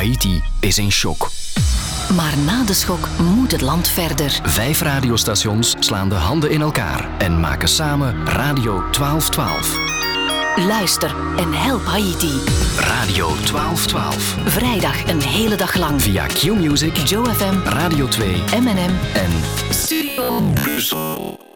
Haiti is in shock. Maar na de schok moet het land verder. Vijf radiostations slaan de handen in elkaar en maken samen Radio 1212. Luister en help Haiti. Radio 1212. Vrijdag een hele dag lang. Via Q-Music, Joe FM, Radio 2 M&M en Studio Brussel.